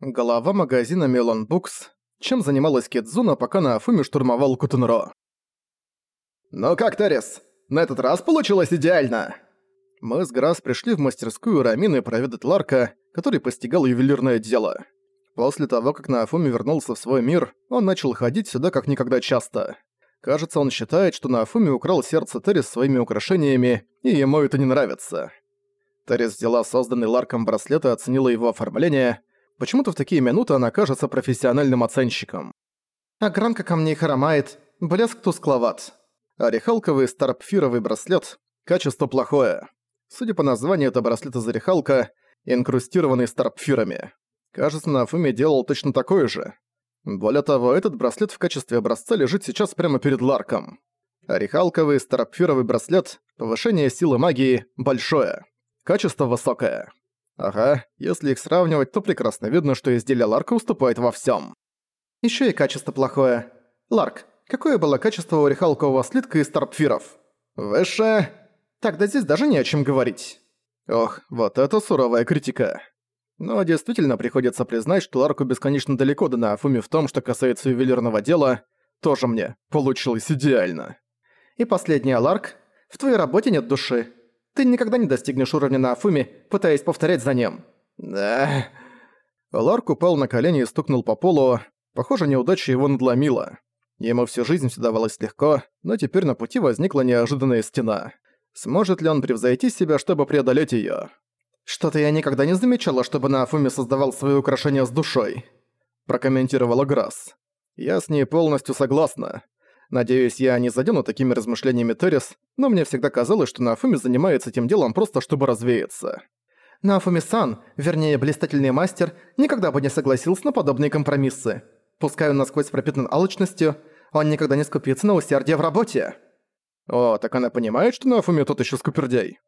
Голова магазина Мелон Букс. Чем занималась Кидзуна, пока на Афуме штурмовал Кутунро? «Ну как, Террис, на этот раз получилось идеально!» Мы с Грасс пришли в мастерскую Рамины проведать Ларка, который постигал ювелирное дело. После того, как на Афуме вернулся в свой мир, он начал ходить сюда как никогда часто. Кажется, он считает, что на Афуме украл сердце Террис своими украшениями, и ему это не нравится. Террис взяла созданный Ларком браслет и оценила его оформление, Почему-то в такие минуты она кажется профессиональным оценщиком. Огранка камней хромает, блеск тускловат. Орехалковый старпфировый браслет. Качество плохое. Судя по названию, это браслет из орехалка, инкрустированный старпфирами. Кажется, Нафуми делал точно такой же. Более того, этот браслет в качестве образца лежит сейчас прямо перед Ларком. Орехалковый старпфировый браслет, повышение силы магии большое. Качество высокое. Ага, если их сравнивать, то прекрасно видно, что изделие Ларка уступает во всем. Еще и качество плохое. Ларк, какое было качество у орехалкового слитка из торпфиров? Выше. Тогда здесь даже не о чем говорить. Ох, вот это суровая критика. Но действительно приходится признать, что Ларку бесконечно далеко до Нафуми в том, что касается ювелирного дела, тоже мне получилось идеально. И последнее, Ларк, в твоей работе нет души. Ты никогда не достигнешь уровня на Афуме, пытаясь повторять за ним. Да. Ларк упал на колени и стукнул по полу. Похоже, неудача его надломила. Ему всю жизнь все давалось легко, но теперь на пути возникла неожиданная стена. Сможет ли он превзойти себя, чтобы преодолеть её? «Что-то я никогда не замечала, чтобы на Афуме создавал свои украшения с душой», прокомментировала Грасс. «Я с ней полностью согласна. Надеюсь, я не задену такими размышлениями Террис, но мне всегда казалось, что Нафуми занимается этим делом просто чтобы развеяться. Нафуми-сан, вернее, блистательный мастер, никогда бы не согласился на подобные компромиссы. Пускай он насквозь пропитан алчностью, он никогда не скупится на усердие в работе. О, так она понимает, что Нафуми тот еще скупердяй.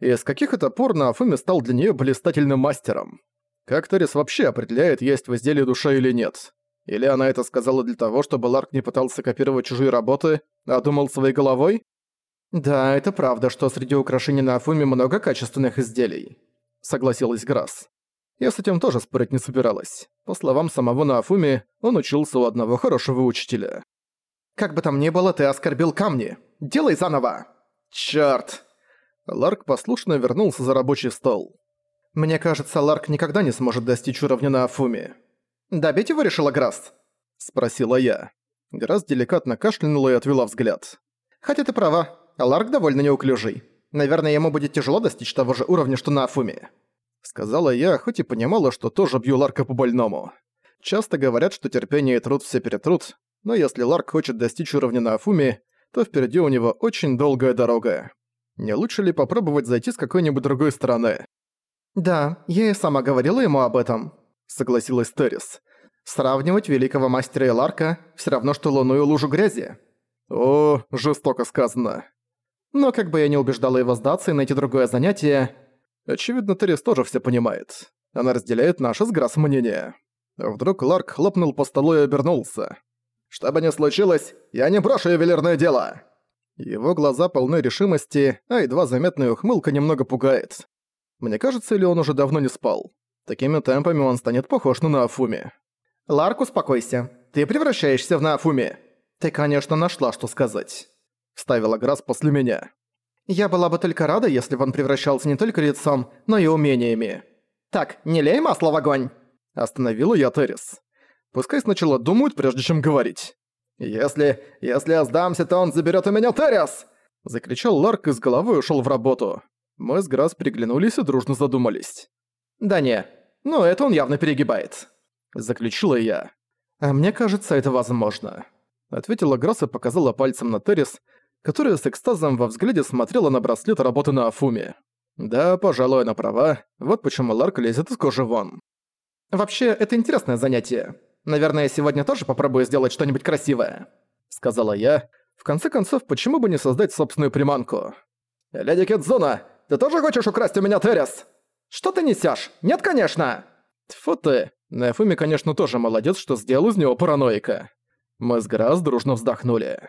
И с каких это пор Нафуми стал для нее блистательным мастером? Как Террис вообще определяет, есть в изделии душа или нет? Или она это сказала для того, чтобы Ларк не пытался копировать чужие работы, а думал своей головой? «Да, это правда, что среди украшений на Афуме много качественных изделий», — согласилась Грасс. Я с этим тоже спорить не собиралась. По словам самого Нафуми, он учился у одного хорошего учителя. «Как бы там ни было, ты оскорбил камни. Делай заново!» «Чёрт!» Ларк послушно вернулся за рабочий стол. «Мне кажется, Ларк никогда не сможет достичь уровня на Афуме. «Добить его решила Граст?» – спросила я. Граст деликатно кашлянула и отвела взгляд. «Хотя ты права, Ларк довольно неуклюжий. Наверное, ему будет тяжело достичь того же уровня, что на Афуме». Сказала я, хоть и понимала, что тоже бью Ларка по-больному. Часто говорят, что терпение и труд все перетрут, но если Ларк хочет достичь уровня на Афуме, то впереди у него очень долгая дорога. Не лучше ли попробовать зайти с какой-нибудь другой стороны? «Да, я и сама говорила ему об этом», согласилась Террис. «Сравнивать великого мастера и Ларка все равно, что луну и лужу грязи». «О, жестоко сказано». Но как бы я не убеждала его сдаться и найти другое занятие... Очевидно, Террис тоже все понимает. Она разделяет наше с Грасс мнение. Вдруг Ларк хлопнул по столу и обернулся. «Что бы ни случилось, я не брошу ювелирное дело!» Его глаза полны решимости, а едва заметная ухмылка немного пугает. Мне кажется, или он уже давно не спал. Такими темпами он станет похож на Нафуми. «Ларк, успокойся. Ты превращаешься в Нафуми. Ты, конечно, нашла, что сказать». Вставила Грасс после меня. «Я была бы только рада, если бы он превращался не только лицом, но и умениями. Так, не лей масло в огонь!» Остановила я Террис. Пускай сначала думают, прежде чем говорить. «Если... если я сдамся, то он заберет у меня Террис!» Закричал Ларк и с головой ушел в работу. Мы с Грасс приглянулись и дружно задумались. «Да не, ну, это он явно перегибает», — заключила я. «А мне кажется, это возможно», — ответила Грасс и показала пальцем на Террис, которая с экстазом во взгляде смотрела на браслет работы на Афуме. Да, пожалуй, она права, вот почему Ларк лезет из кожи вон. «Вообще, это интересное занятие. Наверное, сегодня тоже попробую сделать что-нибудь красивое», — сказала я. В конце концов, почему бы не создать собственную приманку? «Леди Кидзуна, ты тоже хочешь украсть у меня Террис?» «Что ты несешь? Нет, конечно!» Тьфу ты. Нефуми, конечно, тоже молодец, что сделал из него параноика. Мы с Грас дружно вздохнули.